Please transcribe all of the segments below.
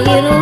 ஆயிரும்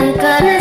I'm gonna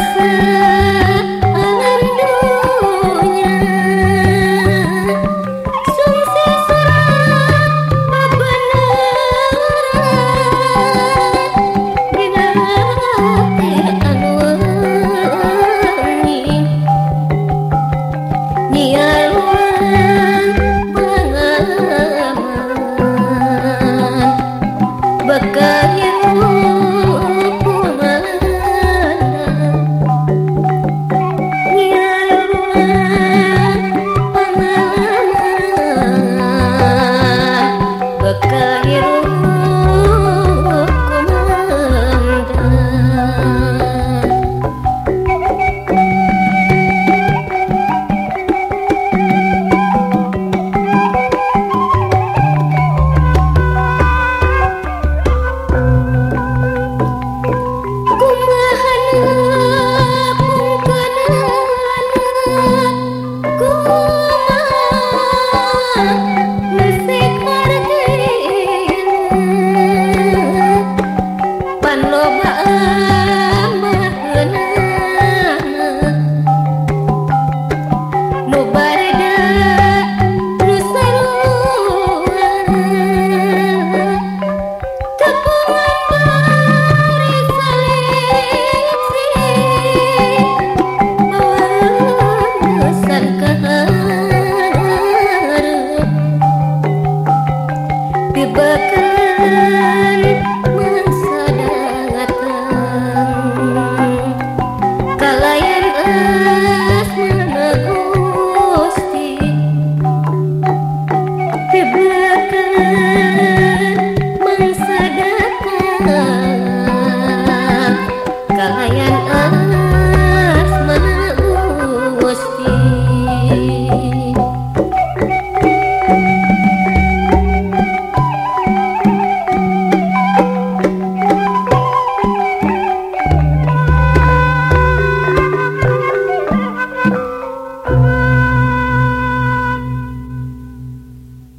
love.